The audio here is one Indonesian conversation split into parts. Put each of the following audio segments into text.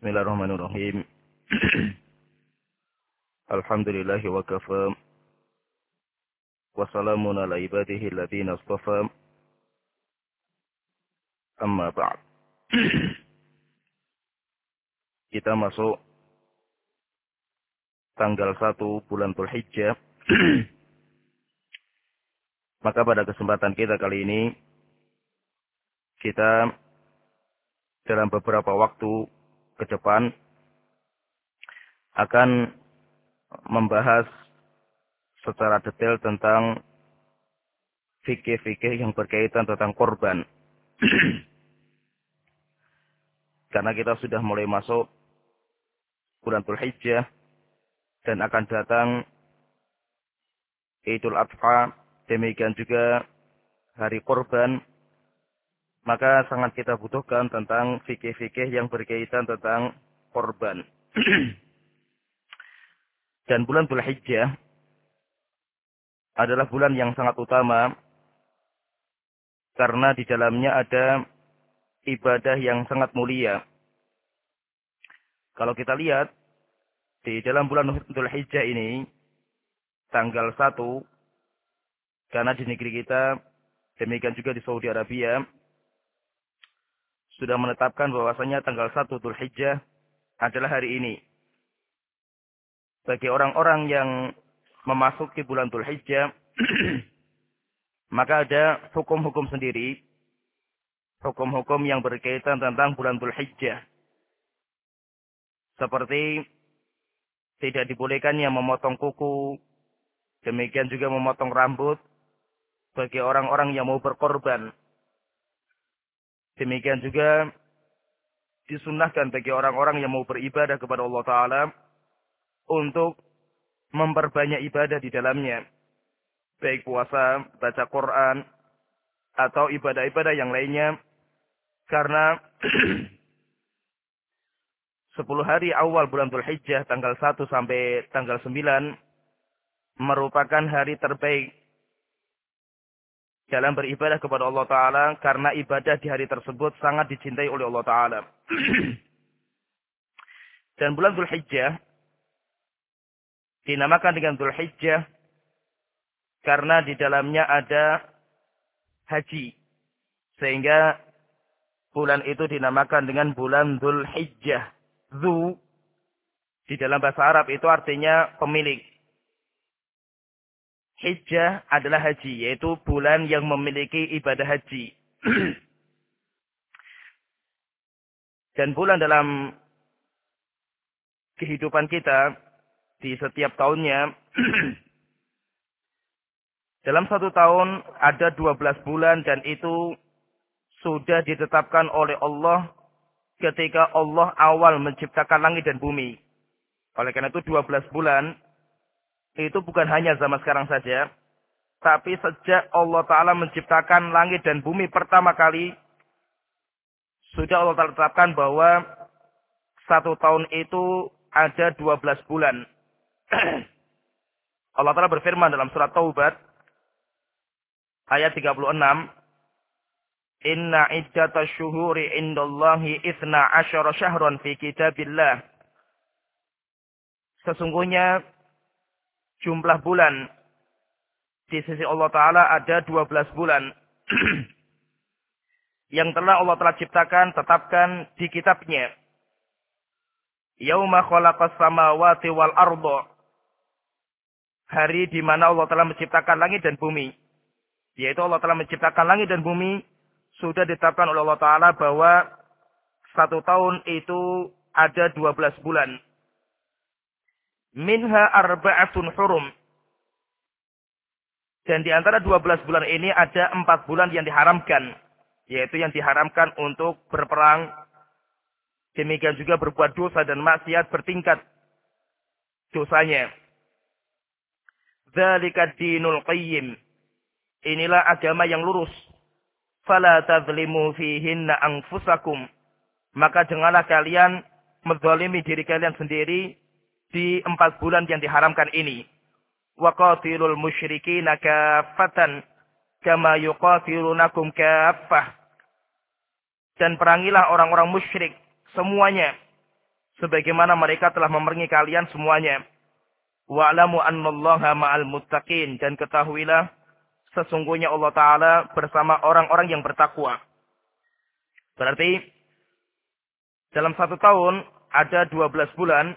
Bismillahirrahmanirrahim. Alhamdulillahi wa kafa. Wassalamun ala ibadihi alladhina astafa. Amma ba'd. Kita masuk tanggal 1 bulan Dzulhijjah. Maka pada kesempatan kita kali ini kita dalam beberapa waktu ke depan akan membahas secara detail tentang fikih-fikih yang berkaitan tentang korban. Karena kita sudah mulai masuk bulan Dzulhijjah dan akan datang Idul Adha, demikian juga hari korban maka sangat kita butuhkan tentang fikih-fikih yang berkaitan tentang korban. Dan bulan Dzulhijjah adalah bulan yang sangat utama karena di dalamnya ada ibadah yang sangat mulia. Kalau kita lihat di dalam bulan Dzulhijjah ini tanggal 1 karena di negeri kita demikian juga di Saudi Arabia sudah menetapkan bahwasanya tanggal 1 Dhul Hijjah adalah hari ini. Bagi orang-orang yang memasuki bulan Dhul Hijjah, maka ada hukum-hukum sendiri. Hukum-hukum yang berkaitan tentang bulan Dhul Hijjah. Seperti tidak dibolehkannya memotong kuku, demikian juga memotong rambut bagi orang-orang yang mau berkorban Demikian juga disunahkan bagi orang-orang yang mau beribadah kepada Allah Ta'ala untuk memperbanyak ibadah di dalamnya. Baik puasa, baca Quran, atau ibadah-ibadah yang lainnya. Karena 10 hari awal bulan Dhul Hijjah tanggal 1 sampai tanggal 9 merupakan hari terbaik dalam beribadah kepada Allah Ta'ala karena ibadah di hari tersebut sangat dicintai oleh Allah Ta'ala. Dan bulan Dhul Hijjah dinamakan dengan Dhul Hijjah karena di dalamnya ada haji. Sehingga bulan itu dinamakan dengan bulan Dhul Hijjah. Dhu di dalam bahasa Arab itu artinya pemilik. Hijjah adalah haji, yaitu bulan yang memiliki ibadah haji. Dan bulan dalam kehidupan kita di setiap tahunnya, dalam satu tahun ada 12 bulan dan itu sudah ditetapkan oleh Allah ketika Allah awal menciptakan langit dan bumi. Oleh karena itu 12 bulan itu bukan hanya zaman sekarang saja, tapi sejak Allah Ta'ala menciptakan langit dan bumi pertama kali, sudah Allah Ta'ala tetapkan bahwa satu tahun itu ada 12 bulan. Allah Ta'ala berfirman dalam surat Taubat, ayat 36, Inna iddata syuhuri indallahi isna asyara syahran fi kitabillah. Sesungguhnya jumlah bulan di sisi Allah Ta'ala ada 12 bulan. yang telah Allah telah ciptakan, tetapkan di kitabnya. Yauma khalaqas samawati wal ardo. Hari di mana Allah telah menciptakan langit dan bumi. Yaitu Allah telah menciptakan langit dan bumi. Sudah ditetapkan oleh Allah Ta'ala bahwa satu tahun itu ada 12 bulan. Minha arba'atun hurum. Dan di antara 12 bulan ini ada 4 bulan yang diharamkan. Yaitu yang diharamkan untuk berperang. Demikian juga berbuat dosa dan maksiat bertingkat dosanya. Zalika dinul qayyim. Inilah agama yang lurus. Fala tazlimu fihinna anfusakum. Maka janganlah kalian menzalimi diri kalian sendiri di empat bulan yang diharamkan ini. Waqatilul musyrikina kafatan kama yuqatilunakum kafah. Dan perangilah orang-orang musyrik semuanya sebagaimana mereka telah memerangi kalian semuanya. Wa'lamu annallaha ma'al muttaqin dan ketahuilah sesungguhnya Allah taala bersama orang-orang yang bertakwa. Berarti dalam satu tahun ada 12 bulan.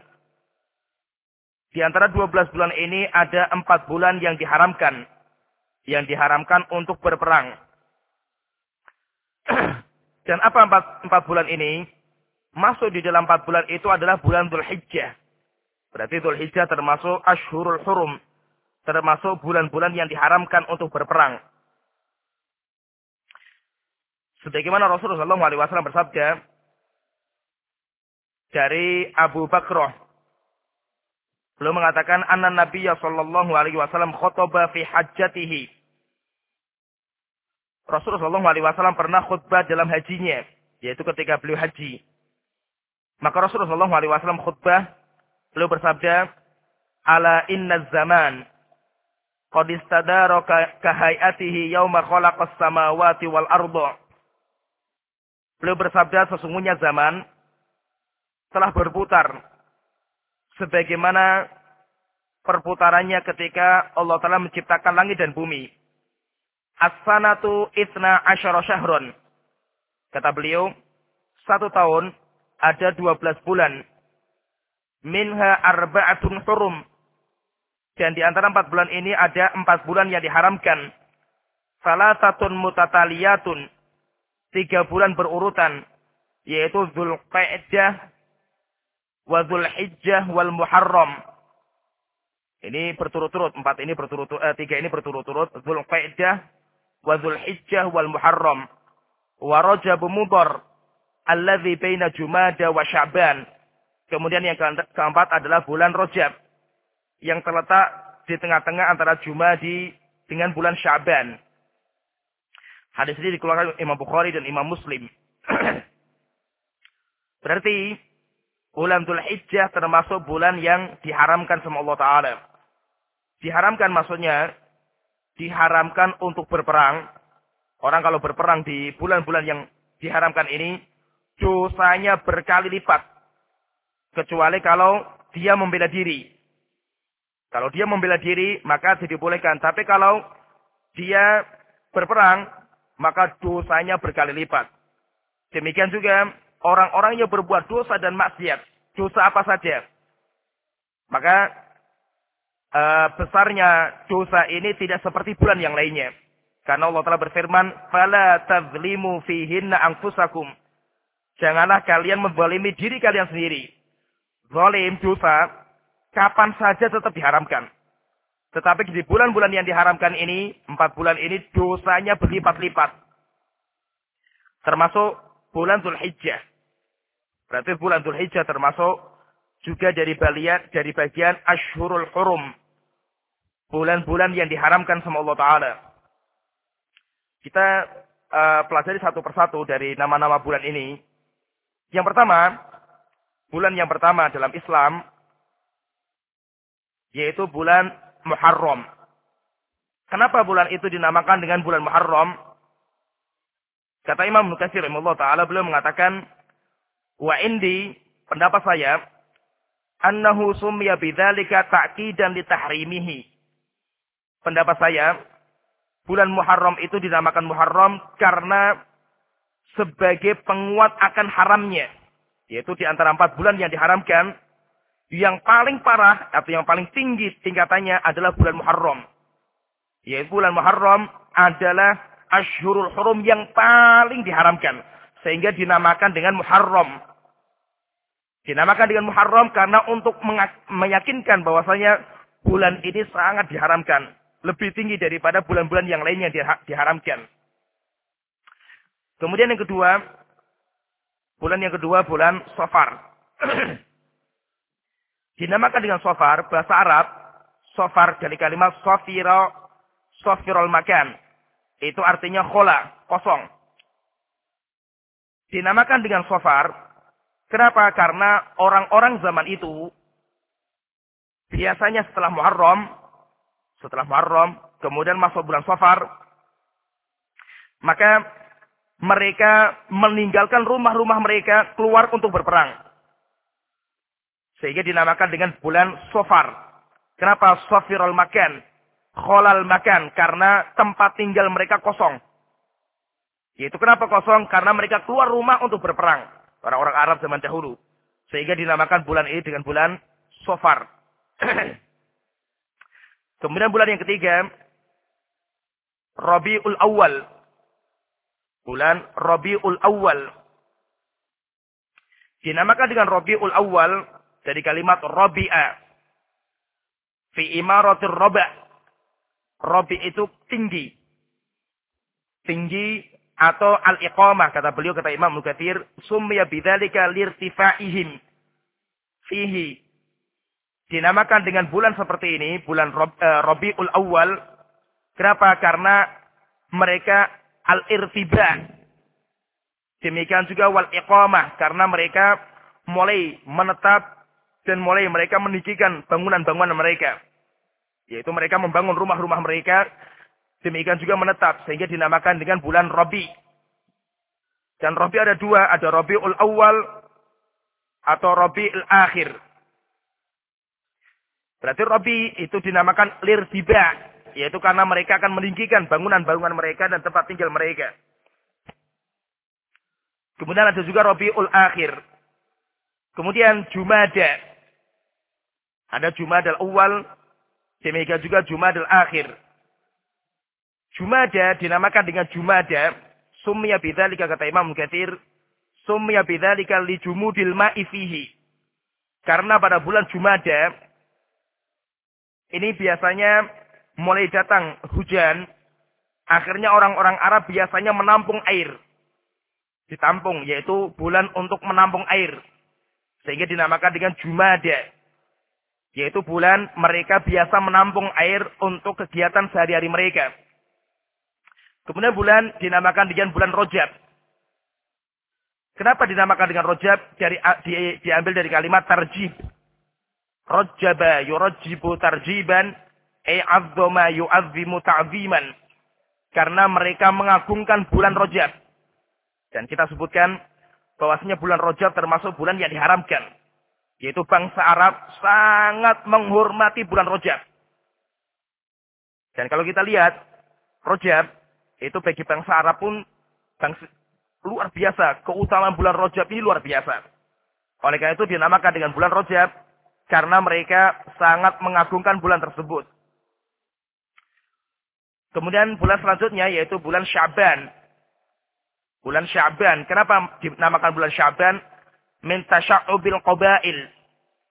Di antara 12 bulan ini ada 4 bulan yang diharamkan. Yang diharamkan untuk berperang. Dan apa 4, 4 bulan ini? Masuk di dalam 4 bulan itu adalah bulan Dhul Hijjah. Berarti Dhul Hijjah termasuk Ashurul Hurum. Termasuk bulan-bulan yang diharamkan untuk berperang. Sebagaimana Rasulullah SAW bersabda dari Abu Bakrah. Beliau mengatakan anna Nabiya sallallahu alaihi wasallam khutbah fi hajjatihi. Rasulullah sallallahu alaihi wasallam pernah khutbah dalam hajinya, yaitu ketika beliau haji. Maka Rasulullah sallallahu alaihi wasallam khutbah Beliau bersabda, "Ala inna zaman qad istadara kahayatihi yauma khalaqas samawati wal arda." Beliau bersabda, sesungguhnya zaman telah berputar sebagaimana perputarannya ketika Allah telah menciptakan langit dan bumi. As-sanatu asyara syahron. Kata beliau, satu tahun ada dua belas bulan minha arba'atun hurum. Dan di antara empat bulan ini ada empat bulan yang diharamkan. Salatatun mutataliyatun. Tiga bulan berurutan. Yaitu Zulqa'dah wa Zulhijjah wal Muharram. Ini berturut-turut. Empat ini berturut-turut. Eh, tiga ini berturut-turut. Zulqa'dah wa Zulhijjah wal Muharram. Wa Rajab Mudar. Alladhi baina Jumada wa Sya'ban Kemudian yang keempat adalah bulan Rojab. Yang terletak di tengah-tengah antara Jumadi dengan bulan Syaban. Hadis ini dikeluarkan Imam Bukhari dan Imam Muslim. Berarti bulan Dhul Hijjah termasuk bulan yang diharamkan sama Allah Ta'ala. Diharamkan maksudnya, diharamkan untuk berperang. Orang kalau berperang di bulan-bulan yang diharamkan ini, dosanya berkali lipat Kecuali kalau dia membela diri. Kalau dia membela diri, maka dibolehkan. Tapi kalau dia berperang, maka dosanya berkali lipat. Demikian juga orang-orang yang berbuat dosa dan maksiat. Dosa apa saja. Maka uh, besarnya dosa ini tidak seperti bulan yang lainnya. Karena Allah telah berfirman, "Fala tazlimu fihinna anfusakum." Janganlah kalian membalimi diri kalian sendiri zalim, dosa, kapan saja tetap diharamkan. Tetapi di bulan-bulan yang diharamkan ini, empat bulan ini dosanya berlipat-lipat. Termasuk bulan Zulhijjah. Berarti bulan Zulhijjah termasuk juga dari bagian dari bagian Ashurul Hurum. Bulan-bulan yang diharamkan sama Allah Ta'ala. Kita uh, pelajari satu persatu dari nama-nama bulan ini. Yang pertama, bulan yang pertama dalam Islam yaitu bulan Muharram. Kenapa bulan itu dinamakan dengan bulan Muharram? Kata Imam Nukatsir rahimahullah taala beliau mengatakan wa indi pendapat saya annahu summiya bidzalika ta'kidan li tahrimihi. Pendapat saya bulan Muharram itu dinamakan Muharram karena sebagai penguat akan haramnya yaitu di antara empat bulan yang diharamkan, yang paling parah atau yang paling tinggi tingkatannya adalah bulan Muharram. Yaitu bulan Muharram adalah Ashurul Hurum yang paling diharamkan. Sehingga dinamakan dengan Muharram. Dinamakan dengan Muharram karena untuk meyakinkan bahwasanya bulan ini sangat diharamkan. Lebih tinggi daripada bulan-bulan yang lainnya diharamkan. Kemudian yang kedua, Bulan yang kedua bulan Sofar. Dinamakan dengan Sofar, bahasa Arab, Sofar dari kalimat Sofiro, Sofirol Makan. Itu artinya khola, kosong. Dinamakan dengan Sofar, kenapa? Karena orang-orang zaman itu, biasanya setelah Muharram, setelah Muharram, kemudian masuk bulan Sofar, maka mereka meninggalkan rumah-rumah mereka keluar untuk berperang. Sehingga dinamakan dengan bulan Sofar. Kenapa Sofirul Makan? Kholal Makan. Karena tempat tinggal mereka kosong. Yaitu kenapa kosong? Karena mereka keluar rumah untuk berperang. Orang-orang Arab zaman dahulu. Sehingga dinamakan bulan ini dengan bulan Sofar. Kemudian bulan yang ketiga. Rabiul Awal. Bulan Rabiul Awal. Dinamakan dengan Rabiul Awal dari kalimat Rabi'a. Fi imaratir Rabi' Rabi itu tinggi. Tinggi atau al-iqamah kata beliau kata Imam Mukathir sumya bidzalika lirtifa'ihim. Fihi. Dinamakan dengan bulan seperti ini bulan eh, Rabiul Awal. Kenapa? Karena mereka al-irtiba demikian juga wal iqamah karena mereka mulai menetap dan mulai mereka meninggikan bangunan-bangunan mereka. Yaitu mereka membangun rumah-rumah mereka Demikian juga menetap sehingga dinamakan dengan bulan Rabi. Dan Rabi ada dua, ada Rabiul Awal atau Rabiul Akhir. Berarti Rabi itu dinamakan lirtiba, yaitu karena mereka akan meninggikan bangunan-bangunan mereka dan tempat tinggal mereka. Kemudian ada juga Rabiul Akhir. Kemudian Jumada. Ada Jumadal Awal, demikian juga Jumadal Akhir. Jumada dinamakan dengan Jumada. Sumya bidzalika kata Imam Katsir. Sumya bidzalika li jumudil ma'i fihi. Karena pada bulan Jumada ini biasanya mulai datang hujan. Akhirnya orang-orang Arab biasanya menampung air. Ditampung, yaitu bulan untuk menampung air. Sehingga dinamakan dengan Jumada. Yaitu bulan mereka biasa menampung air untuk kegiatan sehari-hari mereka. Kemudian bulan dinamakan dengan bulan Rojab. Kenapa dinamakan dengan Rojab? Dari, di, diambil dari kalimat tarjib. Rojaba yurajjibu tarjiban. E'adzoma yu'azzimu ta'ziman. Karena mereka mengagungkan bulan Rojab. Dan kita sebutkan bahwasanya bulan Rojab termasuk bulan yang diharamkan. Yaitu bangsa Arab sangat menghormati bulan Rojab. Dan kalau kita lihat, Rojab itu bagi bangsa Arab pun bangsa, luar biasa. Keutamaan bulan Rojab ini luar biasa. Oleh karena itu dinamakan dengan bulan Rojab karena mereka sangat mengagungkan bulan tersebut. Kemudian bulan selanjutnya yaitu bulan Syaban. Bulan Syaban. Kenapa dinamakan bulan Syaban? Min tasya'ubil qabail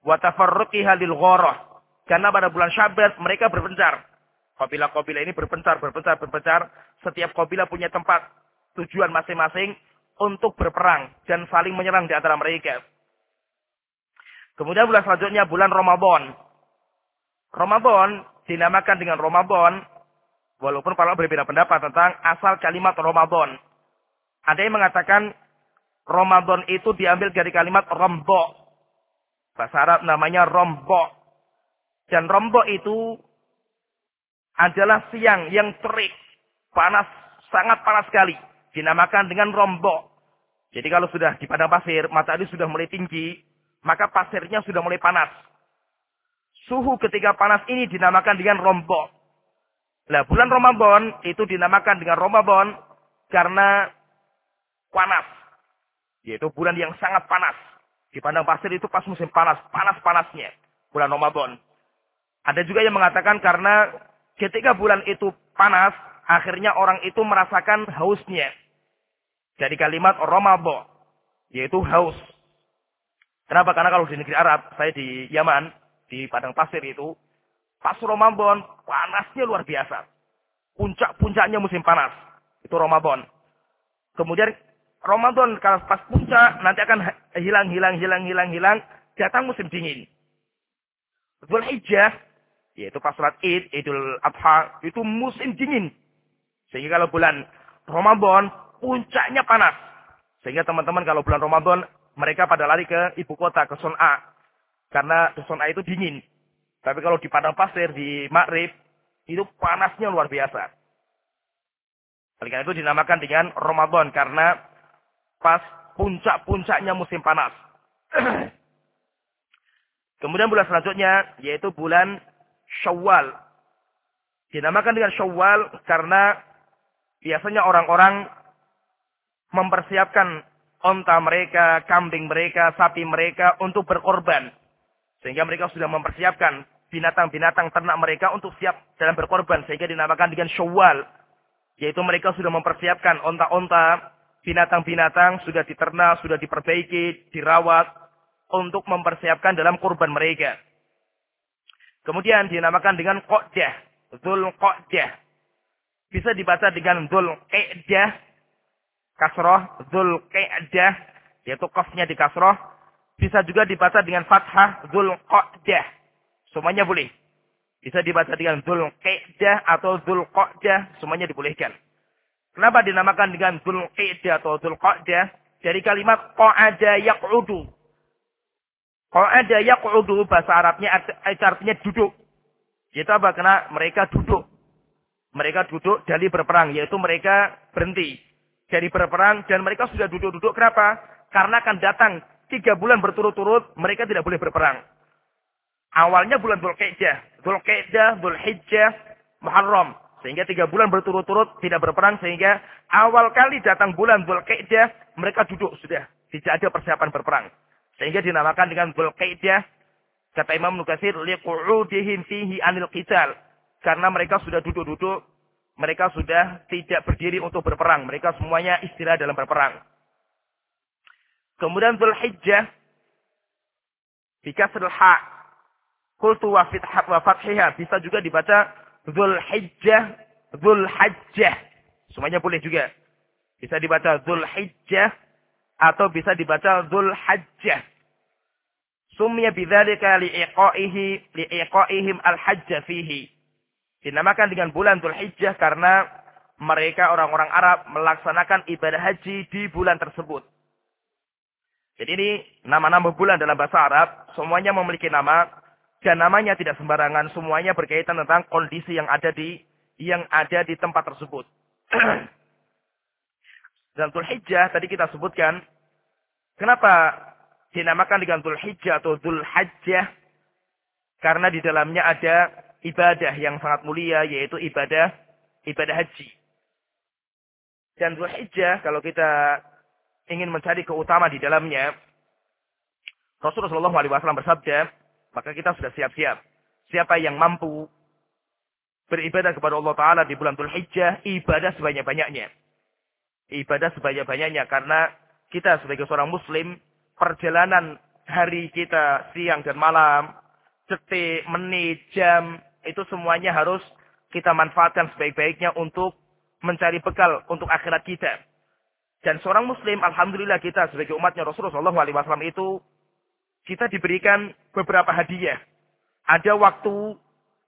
wa tafarruqiha ghorah. Karena pada bulan Syaban mereka berpencar. Kabilah-kabilah ini berpencar, berpencar, berpencar setiap kabilah punya tempat tujuan masing-masing untuk berperang dan saling menyerang di antara mereka. Kemudian bulan selanjutnya bulan Ramadan. Ramadan dinamakan dengan Ramadan walaupun para berbeda pendapat tentang asal kalimat Ramadan. Ada yang mengatakan Ramadan itu diambil dari kalimat rombo. Bahasa Arab namanya rombo. Dan rombo itu adalah siang yang terik panas, sangat panas sekali. Dinamakan dengan rombok. Jadi kalau sudah di padang pasir, matahari sudah mulai tinggi, maka pasirnya sudah mulai panas. Suhu ketika panas ini dinamakan dengan rombok. Nah, bulan Ramadan itu dinamakan dengan Ramadan karena panas. Yaitu bulan yang sangat panas. Di padang pasir itu pas musim panas, panas-panasnya. Bulan Ramadan. Ada juga yang mengatakan karena ketika bulan itu panas, akhirnya orang itu merasakan hausnya. Dari kalimat romabo, yaitu haus. Kenapa? Karena kalau di negeri Arab, saya di Yaman, di padang pasir itu, pas Ramadan, panasnya luar biasa. Puncak-puncaknya musim panas. Itu Ramadan. Kemudian Ramadan kalau pas puncak nanti akan hilang, hilang, hilang, hilang, hilang. Datang musim dingin. Hijjah, yaitu pas sholat Id, Idul Adha, itu musim dingin. Sehingga kalau bulan Ramadan, puncaknya panas. Sehingga teman-teman kalau bulan Ramadan, mereka pada lari ke ibu kota, ke Son'a. Karena ke Son'a itu dingin. Tapi kalau di padang pasir, di Maghrib, itu panasnya luar biasa. Oleh karena itu dinamakan dengan Ramadan. Karena pas puncak-puncaknya musim panas. Kemudian bulan selanjutnya yaitu bulan Syawal. Dinamakan dengan Syawal karena biasanya orang-orang mempersiapkan onta mereka, kambing mereka, sapi mereka untuk berkorban. Sehingga mereka sudah mempersiapkan binatang-binatang ternak mereka untuk siap dalam berkorban. Sehingga dinamakan dengan Syawal. Yaitu mereka sudah mempersiapkan onta-onta, binatang-binatang sudah diternak, sudah diperbaiki, dirawat untuk mempersiapkan dalam kurban mereka. Kemudian dinamakan dengan Qa'dah, Dzul Qa'dah. Bisa dibaca dengan Dzul Qa'dah, kasroh, Dzul Qa'dah, yaitu kafnya di kasroh. Bisa juga dibaca dengan fathah, Dzul Qa'dah. Semuanya boleh. Bisa dibaca dengan Dzul Qa'dah atau Dzul Qa'dah, semuanya dibolehkan. Kenapa dinamakan dengan Dhul Qidah atau Dhul Qa'dah? Dari kalimat Qa'ada yaq'udu. Qa'ada yaq'udu bahasa Arabnya artinya duduk. Apa? Karena mereka duduk. Mereka duduk dari berperang. Yaitu mereka berhenti. Dari berperang dan mereka sudah duduk-duduk. Kenapa? Karena akan datang tiga bulan berturut-turut mereka tidak boleh berperang. Awalnya bulan Dhul Qidah. Dhul Qidah, Dhul Hijjah, Muharram. Sehingga tiga bulan berturut-turut tidak berperang. Sehingga awal kali datang bulan Dzulqaidah, mereka duduk sudah. Tidak ada persiapan berperang. Sehingga dinamakan dengan Dzulqaidah. Kata Imam Nukasir, liqu'udihim fihi anil qital. Karena mereka sudah duduk-duduk. Mereka sudah tidak berdiri untuk berperang. Mereka semuanya istirahat dalam berperang. Kemudian Dzulhijjah. Bikasrul ha' kultu wa fathiha. Bisa juga dibaca Dhul Hijjah, Dhul Hajjah. Semuanya boleh juga. Bisa dibaca Dhul Hijjah atau bisa dibaca Dhul Hajjah. Sumya bidzalika li'iqaihi li'iqaihim al-hajja fihi. Dinamakan dengan bulan Dhul Hijjah karena mereka orang-orang Arab melaksanakan ibadah haji di bulan tersebut. Jadi ini nama-nama bulan dalam bahasa Arab semuanya memiliki nama dan namanya tidak sembarangan, semuanya berkaitan tentang kondisi yang ada di yang ada di tempat tersebut. Dan Dhul Hijjah tadi kita sebutkan, kenapa dinamakan dengan Dhul Hijjah atau Dhul Hajjah? Karena di dalamnya ada ibadah yang sangat mulia, yaitu ibadah ibadah haji. Dan Dhul Hijjah, kalau kita ingin mencari keutamaan di dalamnya, Rasulullah SAW bersabda, maka kita sudah siap-siap. Siapa yang mampu beribadah kepada Allah Ta'ala di bulan Dhul Hijjah, ibadah sebanyak-banyaknya. Ibadah sebanyak-banyaknya. Karena kita sebagai seorang muslim, perjalanan hari kita siang dan malam, detik, menit, jam, itu semuanya harus kita manfaatkan sebaik-baiknya untuk mencari bekal untuk akhirat kita. Dan seorang muslim, alhamdulillah kita sebagai umatnya Rasulullah SAW itu kita diberikan beberapa hadiah. Ada waktu,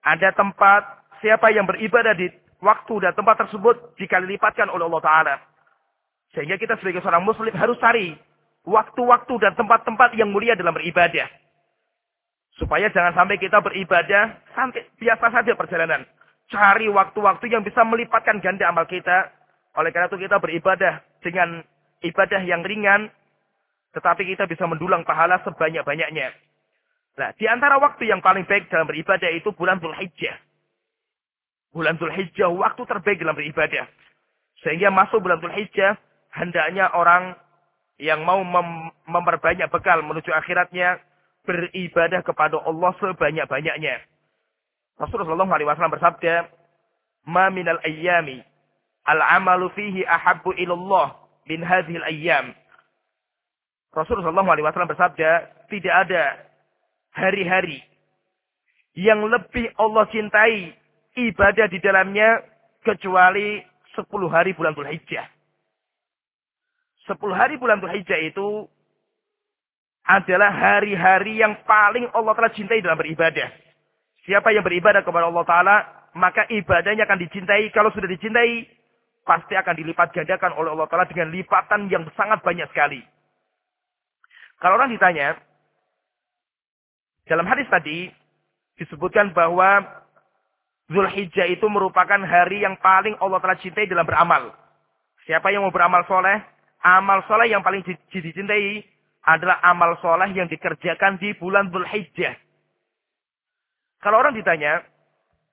ada tempat, siapa yang beribadah di waktu dan tempat tersebut dikali lipatkan oleh Allah Ta'ala. Sehingga kita sebagai seorang muslim harus cari waktu-waktu dan tempat-tempat yang mulia dalam beribadah. Supaya jangan sampai kita beribadah sampai biasa saja perjalanan. Cari waktu-waktu yang bisa melipatkan ganda amal kita. Oleh karena itu kita beribadah dengan ibadah yang ringan, tetapi kita bisa mendulang pahala sebanyak-banyaknya. Nah, di antara waktu yang paling baik dalam beribadah itu bulan Dhul Hijjah. Bulan Dhul Hijjah waktu terbaik dalam beribadah. Sehingga masuk bulan Dhul Hijjah, hendaknya orang yang mau mem memperbanyak bekal menuju akhiratnya, beribadah kepada Allah sebanyak-banyaknya. Rasulullah SAW bersabda, Ma minal ayyami, al-amalu fihi ahabbu ilallah min hadhil ayyam. Rasulullah SAW bersabda, tidak ada hari-hari yang lebih Allah cintai ibadah di dalamnya kecuali 10 hari bulan Dhul 10 hari bulan Dhul Hijjah itu adalah hari-hari yang paling Allah Ta'ala cintai dalam beribadah. Siapa yang beribadah kepada Allah Ta'ala, maka ibadahnya akan dicintai. Kalau sudah dicintai, pasti akan dilipat gandakan oleh Allah Ta'ala dengan lipatan yang sangat banyak sekali. Kalau orang ditanya, dalam hadis tadi disebutkan bahwa Zulhijjah itu merupakan hari yang paling Allah telah cintai dalam beramal. Siapa yang mau beramal soleh, amal soleh yang paling dicintai adalah amal soleh yang dikerjakan di bulan Dzulhijjah. Kalau orang ditanya,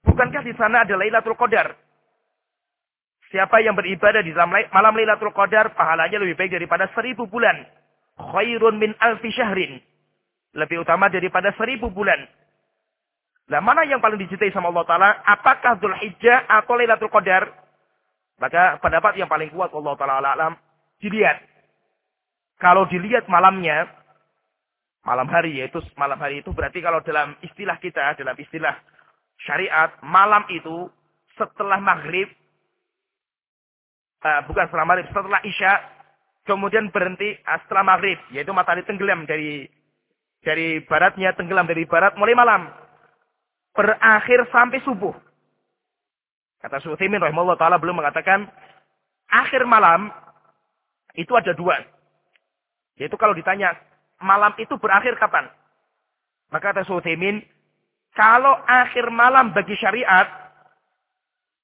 bukankah di sana ada Lailatul Qadar? Siapa yang beribadah di malam Lailatul Qadar, pahalanya lebih baik daripada seribu bulan. Khairun min alfi syahrin. Lebih utama daripada seribu bulan. Nah, mana yang paling dicintai sama Allah Ta'ala? Apakah Dhul Hijjah atau Lailatul Qadar? Maka pendapat yang paling kuat Allah Ta'ala alam, dilihat. Kalau dilihat malamnya, malam hari, yaitu malam hari itu berarti kalau dalam istilah kita, dalam istilah syariat, malam itu setelah maghrib uh, bukan setelah maghrib, setelah isya, kemudian berhenti uh, setelah maghrib, yaitu matahari tenggelam dari dari baratnya tenggelam dari barat mulai malam, berakhir sampai subuh. Kata Sulaiman rahimahullah taala belum mengatakan akhir malam itu ada dua. Yaitu kalau ditanya malam itu berakhir kapan? Maka kata Sulaiman, kalau akhir malam bagi syariat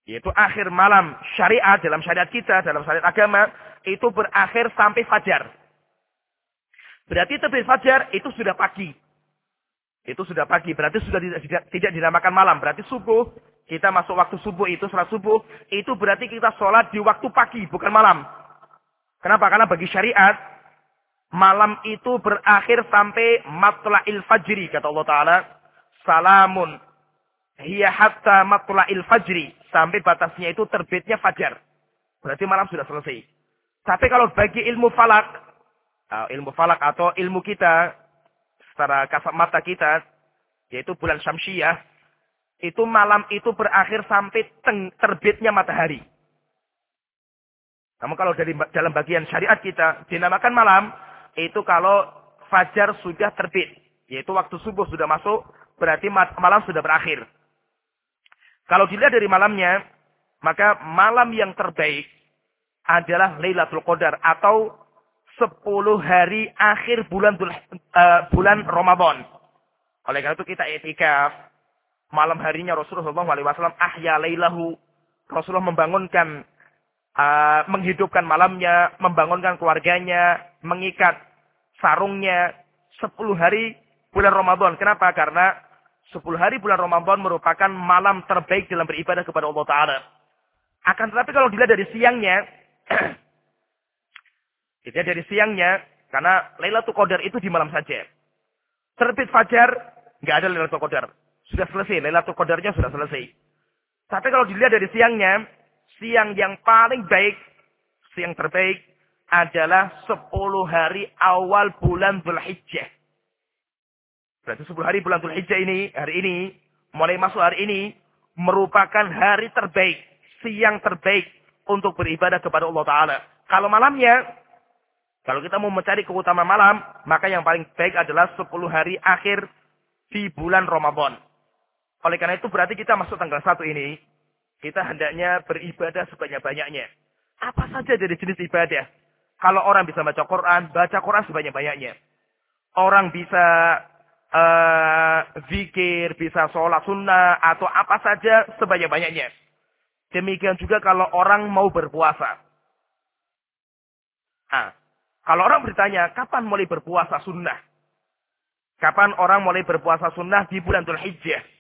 yaitu akhir malam syariat dalam syariat kita, dalam syariat agama, itu berakhir sampai fajar. Berarti terbit fajar itu sudah pagi. Itu sudah pagi, berarti sudah tidak, tidak, dinamakan malam. Berarti subuh, kita masuk waktu subuh itu, sholat subuh, itu berarti kita sholat di waktu pagi, bukan malam. Kenapa? Karena bagi syariat, malam itu berakhir sampai matla'il fajri, kata Allah Ta'ala. Salamun hiya hatta matla'il fajri sampai batasnya itu terbitnya fajar. Berarti malam sudah selesai. Tapi kalau bagi ilmu falak, uh, ilmu falak atau ilmu kita secara kasat mata kita yaitu bulan Syamsiah itu malam itu berakhir sampai terbitnya matahari. Namun kalau dari dalam bagian syariat kita dinamakan malam itu kalau fajar sudah terbit, yaitu waktu subuh sudah masuk, berarti malam sudah berakhir. Kalau dilihat dari malamnya, maka malam yang terbaik adalah Lailatul Qadar atau 10 hari akhir bulan uh, bulan Ramadan. Oleh karena itu kita etikaf malam harinya Rasulullah SAW ahya lailahu. Rasulullah membangunkan uh, menghidupkan malamnya, membangunkan keluarganya, mengikat sarungnya 10 hari bulan Ramadan. Kenapa? Karena Sepuluh hari bulan Ramadan merupakan malam terbaik dalam beribadah kepada Allah Ta'ala. Akan tetapi kalau dilihat dari siangnya, dilihat dari siangnya, karena Lailatul Qadar itu di malam saja. Terbit fajar, nggak ada Lailatul Qadar. Sudah selesai, Lailatul Qadarnya sudah selesai. Tapi kalau dilihat dari siangnya, siang yang paling baik, siang terbaik adalah 10 hari awal bulan Dzulhijjah. Berarti 10 hari bulan Dzulhijjah ini, hari ini, mulai masuk hari ini, merupakan hari terbaik, siang terbaik untuk beribadah kepada Allah Ta'ala. Kalau malamnya, kalau kita mau mencari keutamaan malam, maka yang paling baik adalah 10 hari akhir di bulan Ramadan. Oleh karena itu berarti kita masuk tanggal 1 ini, kita hendaknya beribadah sebanyak-banyaknya. Apa saja dari jenis ibadah? Kalau orang bisa baca Quran, baca Quran sebanyak-banyaknya. Orang bisa uh, bisa sholat sunnah, atau apa saja sebanyak-banyaknya. Demikian juga kalau orang mau berpuasa. Nah, kalau orang bertanya, kapan mulai berpuasa sunnah? Kapan orang mulai berpuasa sunnah di bulan Dhul Hijjah?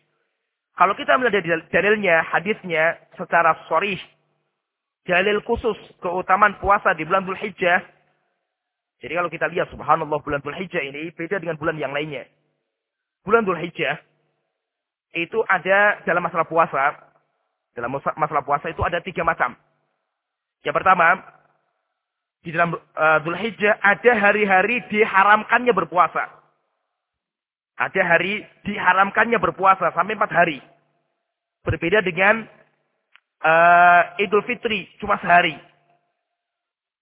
Kalau kita melihat dalilnya, hadisnya secara sorih, dalil khusus keutamaan puasa di bulan Dhul Hijjah. Jadi kalau kita lihat subhanallah bulan Dhul Hijjah ini beda dengan bulan yang lainnya bulan Dhul Hijjah itu ada dalam masalah puasa. Dalam masalah puasa itu ada tiga macam. Yang pertama, di dalam uh, ada hari-hari diharamkannya berpuasa. Ada hari diharamkannya berpuasa sampai empat hari. Berbeda dengan uh, Idul Fitri cuma sehari.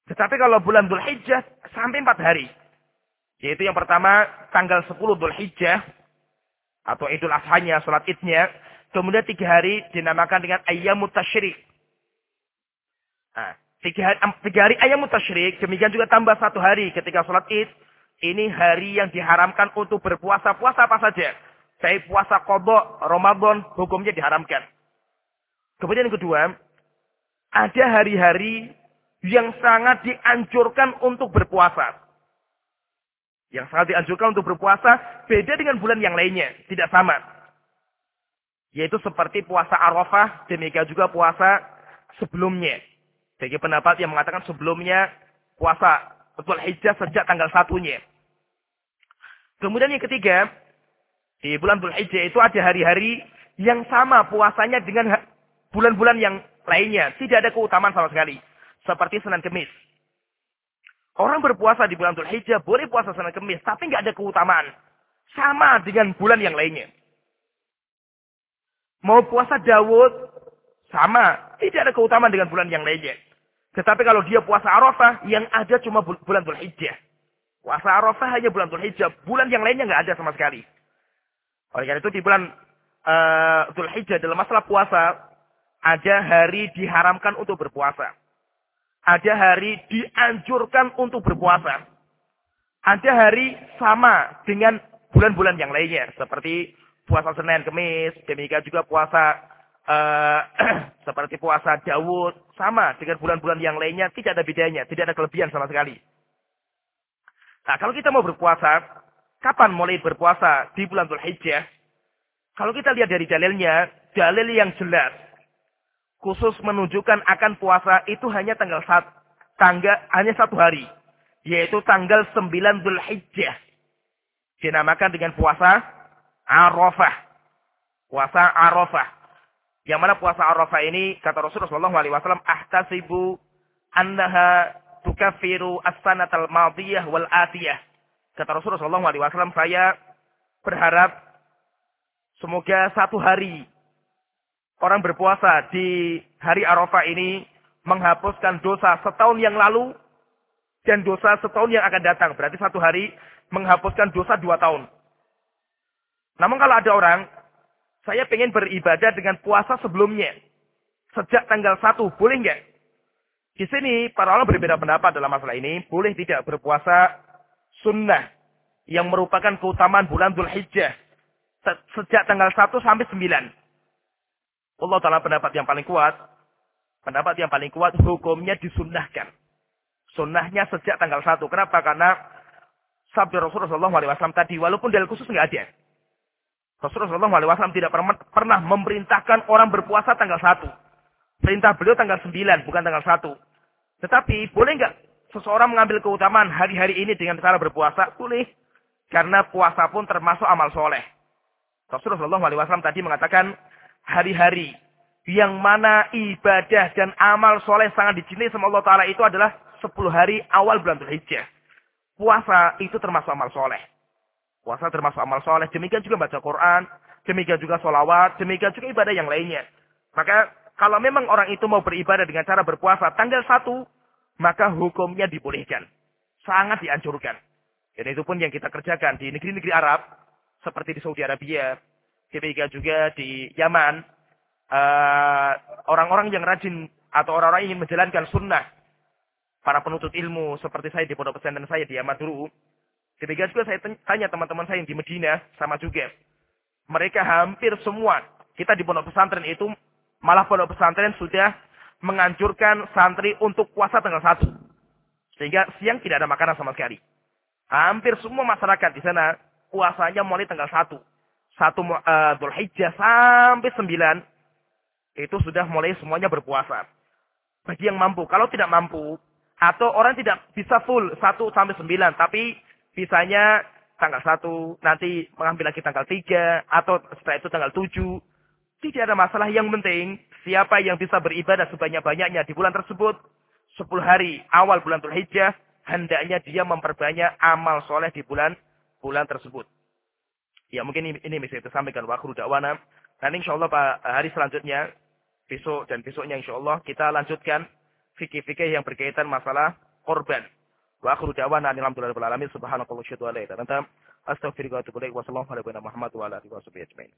Tetapi kalau bulan Dhul Hijjah sampai empat hari. Yaitu yang pertama tanggal 10 Dhul Hijjah atau Idul Adhanya, sholat idnya. Kemudian tiga hari dinamakan dengan Ayyamut Tashrik. Nah, tiga hari, hari Ayyamut Tashrik, demikian juga tambah satu hari ketika sholat id. Ini hari yang diharamkan untuk berpuasa. Puasa apa saja? Baik puasa kodok, Ramadan, hukumnya diharamkan. Kemudian yang kedua, ada hari-hari yang sangat dianjurkan untuk berpuasa. Yang sangat dianjurkan untuk berpuasa beda dengan bulan yang lainnya. Tidak sama. Yaitu seperti puasa Arafah, demikian juga puasa sebelumnya. Bagi pendapat yang mengatakan sebelumnya puasa Betul Hijjah sejak tanggal satunya. Kemudian yang ketiga, di bulan Dhul Hijjah itu ada hari-hari yang sama puasanya dengan bulan-bulan yang lainnya. Tidak ada keutamaan sama sekali. Seperti Senin Kemis. Orang berpuasa di bulan Dhul Hijjah boleh puasa Senin Kemis, tapi nggak ada keutamaan. Sama dengan bulan yang lainnya. Mau puasa Dawud, sama. Tidak ada keutamaan dengan bulan yang lainnya. Tetapi kalau dia puasa Arafah, yang ada cuma bulan Dhul Hijjah. Puasa Arafah hanya bulan Dhul Hijjah. Bulan yang lainnya nggak ada sama sekali. Oleh karena itu di bulan uh, Dhul Hijjah dalam masalah puasa, ada hari diharamkan untuk berpuasa. Ada hari dianjurkan untuk berpuasa. Ada hari sama dengan bulan-bulan yang lainnya. Seperti puasa Senin, Kemis. Demikian juga puasa uh, seperti puasa Dawud. Sama dengan bulan-bulan yang lainnya. Tidak ada bedanya. Tidak ada kelebihan sama sekali. Nah kalau kita mau berpuasa. Kapan mulai berpuasa di bulan Dhul Hijjah? Kalau kita lihat dari dalilnya. Dalil yang jelas khusus menunjukkan akan puasa itu hanya tanggal satu, tanggal hanya satu hari, yaitu tanggal 9 Dhul Hijjah. Dinamakan dengan puasa Arafah. Puasa Arafah. Yang mana puasa Arafah ini kata Rasulullah SAW, ahtasibu annaha tukafiru as-sanatal madiyah wal atiyah. Kata Rasulullah SAW, saya berharap semoga satu hari orang berpuasa di hari Arafah ini menghapuskan dosa setahun yang lalu dan dosa setahun yang akan datang. Berarti satu hari menghapuskan dosa dua tahun. Namun kalau ada orang, saya ingin beribadah dengan puasa sebelumnya. Sejak tanggal satu, boleh nggak? Di sini para ulama berbeda pendapat dalam masalah ini. Boleh tidak berpuasa sunnah yang merupakan keutamaan bulan Dhul Hijjah. Sejak tanggal 1 sampai 9. Allah Ta'ala pendapat yang paling kuat. Pendapat yang paling kuat hukumnya disunnahkan. Sunnahnya sejak tanggal 1. Kenapa? Karena sabda Rasulullah SAW tadi walaupun dalil khusus nggak ada. Rasulullah SAW tidak pernah memerintahkan orang berpuasa tanggal 1. Perintah beliau tanggal 9, bukan tanggal 1. Tetapi boleh nggak seseorang mengambil keutamaan hari-hari ini dengan cara berpuasa? Boleh. Karena puasa pun termasuk amal soleh. Rasulullah SAW tadi mengatakan, hari-hari yang mana ibadah dan amal soleh sangat dicintai sama Allah Ta'ala itu adalah 10 hari awal bulan Dzulhijjah. Puasa itu termasuk amal soleh. Puasa termasuk amal soleh. Demikian juga baca Quran. Demikian juga sholawat. Demikian juga ibadah yang lainnya. Maka kalau memang orang itu mau beribadah dengan cara berpuasa tanggal 1. Maka hukumnya dibolehkan. Sangat dianjurkan. Dan itu pun yang kita kerjakan di negeri-negeri Arab. Seperti di Saudi Arabia, demikian juga di Yaman, eh, orang-orang uh, yang rajin atau orang-orang ingin menjalankan sunnah, para penuntut ilmu seperti saya di pondok pesantren saya di Yaman dulu, demikian juga saya tanya teman-teman saya yang di Medina, sama juga. Mereka hampir semua, kita di pondok pesantren itu, malah pondok pesantren sudah menganjurkan santri untuk puasa tanggal 1. Sehingga siang tidak ada makanan sama sekali. Hampir semua masyarakat di sana puasanya mulai tanggal 1 satu uh, Hijjah sampai sembilan itu sudah mulai semuanya berpuasa. Bagi yang mampu, kalau tidak mampu atau orang tidak bisa full satu sampai sembilan, tapi bisanya tanggal satu, nanti mengambil lagi tanggal tiga atau setelah itu tanggal tujuh, tidak ada masalah. Yang penting siapa yang bisa beribadah sebanyak-banyaknya di bulan tersebut, sepuluh hari awal bulan Hijjah, hendaknya dia memperbanyak amal soleh di bulan bulan tersebut. Ya mungkin ini, ini bisa kita sampaikan waktu dakwana. Dan insya Allah hari selanjutnya besok dan besoknya insya Allah kita lanjutkan fikih-fikih yang berkaitan masalah korban. Wa akhiru da'wana alhamdulillahi alamin subhanallahi wa bihamdihi astagfirullah wa atubu ilaik wa sallallahu alaihi wa sallam wa ala alihi wa sahbihi ajmain.